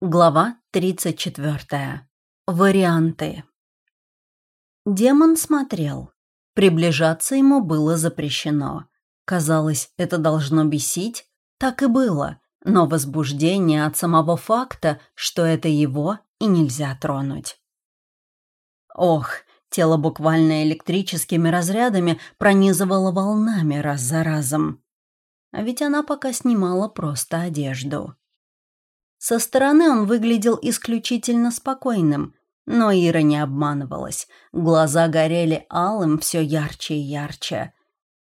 Глава 34. Варианты. Демон смотрел. Приближаться ему было запрещено. Казалось, это должно бесить. Так и было. Но возбуждение от самого факта, что это его, и нельзя тронуть. Ох, тело буквально электрическими разрядами пронизывало волнами раз за разом. А ведь она пока снимала просто одежду. Со стороны он выглядел исключительно спокойным, но Ира не обманывалась. Глаза горели алым все ярче и ярче.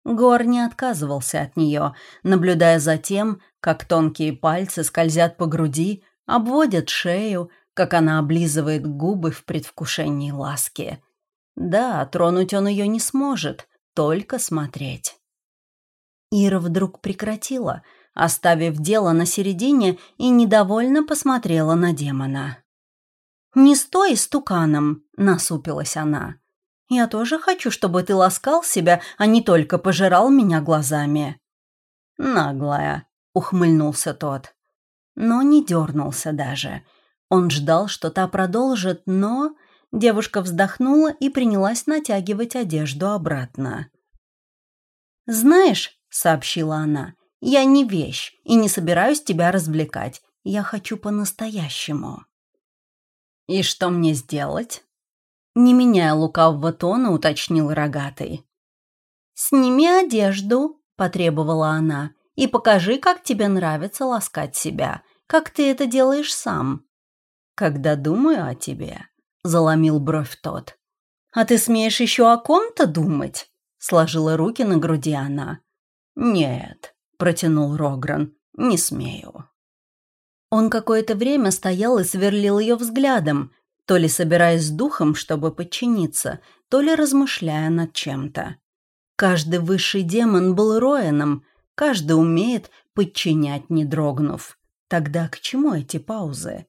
Гор не отказывался от нее, наблюдая за тем, как тонкие пальцы скользят по груди, обводят шею, как она облизывает губы в предвкушении ласки. Да, тронуть он ее не сможет, только смотреть. Ира вдруг прекратила — оставив дело на середине и недовольно посмотрела на демона. «Не стой стуканом», — насупилась она. «Я тоже хочу, чтобы ты ласкал себя, а не только пожирал меня глазами». «Наглая», — ухмыльнулся тот. Но не дернулся даже. Он ждал, что та продолжит, но... Девушка вздохнула и принялась натягивать одежду обратно. «Знаешь», — сообщила она, я не вещь и не собираюсь тебя развлекать. Я хочу по-настоящему». «И что мне сделать?» Не меняя лукавого тона, уточнил рогатый. «Сними одежду», — потребовала она, «и покажи, как тебе нравится ласкать себя, как ты это делаешь сам». «Когда думаю о тебе», — заломил бровь тот. «А ты смеешь еще о ком-то думать?» — сложила руки на груди она. «Нет», — протянул Рогран. «Не смею». Он какое-то время стоял и сверлил ее взглядом, то ли собираясь с духом, чтобы подчиниться, то ли размышляя над чем-то. Каждый высший демон был Роэном, каждый умеет подчинять, не дрогнув. Тогда к чему эти паузы?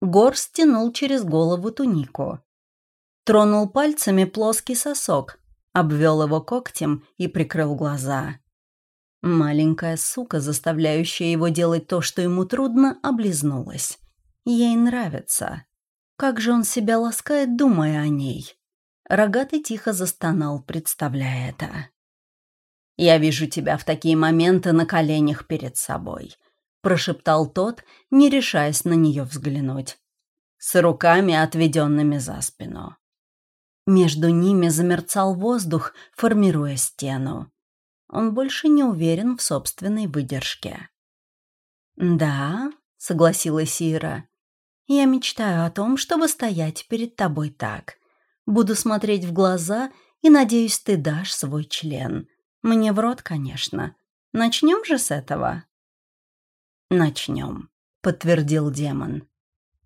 Гор стянул через голову тунику. Тронул пальцами плоский сосок, обвел его когтем и прикрыл глаза. Маленькая сука, заставляющая его делать то, что ему трудно, облизнулась. Ей нравится. Как же он себя ласкает, думая о ней. Рогатый тихо застонал, представляя это. «Я вижу тебя в такие моменты на коленях перед собой», — прошептал тот, не решаясь на нее взглянуть. С руками, отведенными за спину. Между ними замерцал воздух, формируя стену. Он больше не уверен в собственной выдержке. «Да», — согласилась Ира, — «я мечтаю о том, чтобы стоять перед тобой так. Буду смотреть в глаза и, надеюсь, ты дашь свой член. Мне в рот, конечно. Начнем же с этого?» «Начнем», — подтвердил демон.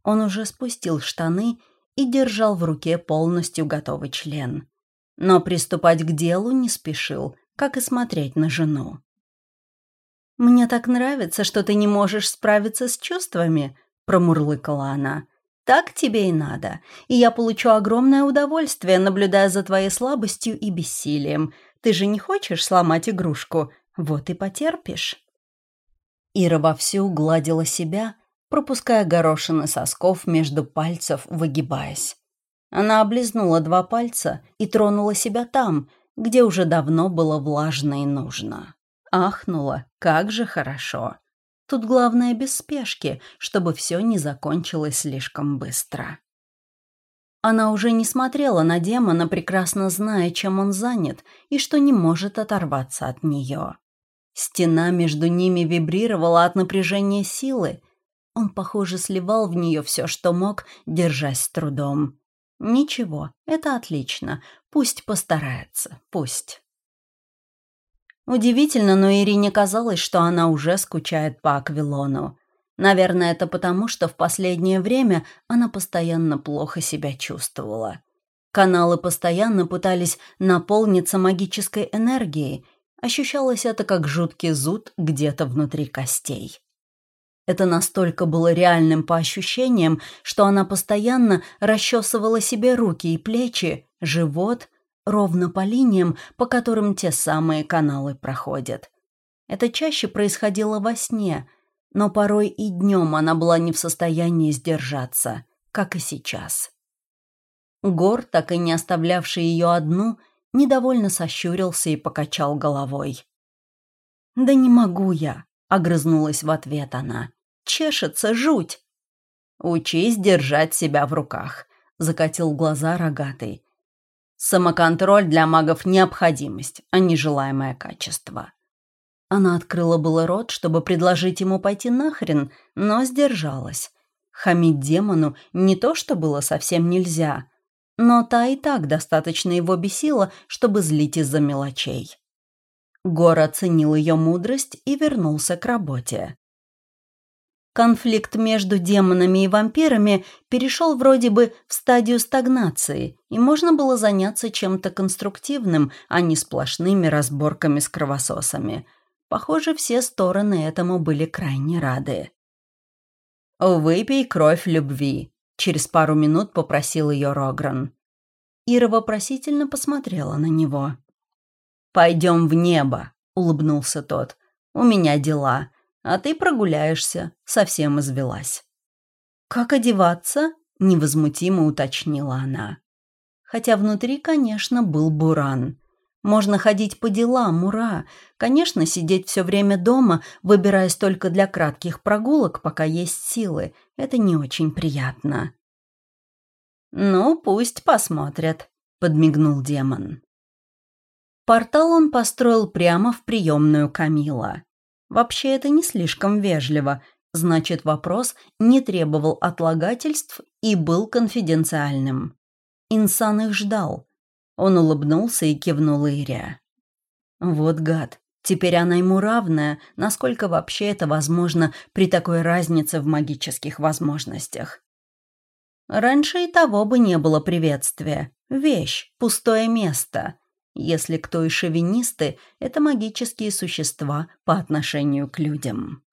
Он уже спустил штаны и держал в руке полностью готовый член. Но приступать к делу не спешил, как и смотреть на жену. «Мне так нравится, что ты не можешь справиться с чувствами», — промурлыкала она. «Так тебе и надо, и я получу огромное удовольствие, наблюдая за твоей слабостью и бессилием. Ты же не хочешь сломать игрушку, вот и потерпишь». Ира вовсю гладила себя, пропуская горошины сосков между пальцев, выгибаясь. Она облизнула два пальца и тронула себя там, где уже давно было влажно и нужно. Ахнула, как же хорошо. Тут главное без спешки, чтобы все не закончилось слишком быстро. Она уже не смотрела на демона, прекрасно зная, чем он занят, и что не может оторваться от нее. Стена между ними вибрировала от напряжения силы. Он, похоже, сливал в нее все, что мог, держась с трудом. Ничего, это отлично. Пусть постарается, пусть. Удивительно, но Ирине казалось, что она уже скучает по Аквилону. Наверное, это потому, что в последнее время она постоянно плохо себя чувствовала. Каналы постоянно пытались наполниться магической энергией. Ощущалось это как жуткий зуд где-то внутри костей. Это настолько было реальным по ощущениям, что она постоянно расчесывала себе руки и плечи, живот, ровно по линиям, по которым те самые каналы проходят. Это чаще происходило во сне, но порой и днем она была не в состоянии сдержаться, как и сейчас. Гор, так и не оставлявший ее одну, недовольно сощурился и покачал головой. «Да не могу я», — огрызнулась в ответ она. «Чешется жуть». «Учись держать себя в руках», — закатил глаза рогатый. «Самоконтроль для магов — необходимость, а не желаемое качество». Она открыла было рот, чтобы предложить ему пойти нахрен, но сдержалась. Хамить демону не то, что было совсем нельзя, но та и так достаточно его бесила, чтобы злить из-за мелочей. Гор оценил ее мудрость и вернулся к работе. Конфликт между демонами и вампирами перешел вроде бы в стадию стагнации, и можно было заняться чем-то конструктивным, а не сплошными разборками с кровососами. Похоже, все стороны этому были крайне рады. «Выпей кровь любви», — через пару минут попросил ее Рогран. Ира вопросительно посмотрела на него. «Пойдем в небо», — улыбнулся тот. «У меня дела, а ты прогуляешься, совсем извелась». «Как одеваться?» — невозмутимо уточнила она. Хотя внутри, конечно, был буран. Можно ходить по делам, ура. Конечно, сидеть все время дома, выбираясь только для кратких прогулок, пока есть силы, это не очень приятно. «Ну, пусть посмотрят», — подмигнул демон. Портал он построил прямо в приемную Камила. Вообще это не слишком вежливо, значит вопрос не требовал отлагательств и был конфиденциальным. Инсан их ждал. Он улыбнулся и кивнул Ире. Вот гад. Теперь она ему равная, насколько вообще это возможно при такой разнице в магических возможностях. Раньше и того бы не было приветствия. Вещь, пустое место. Если кто и шовинисты, это магические существа по отношению к людям.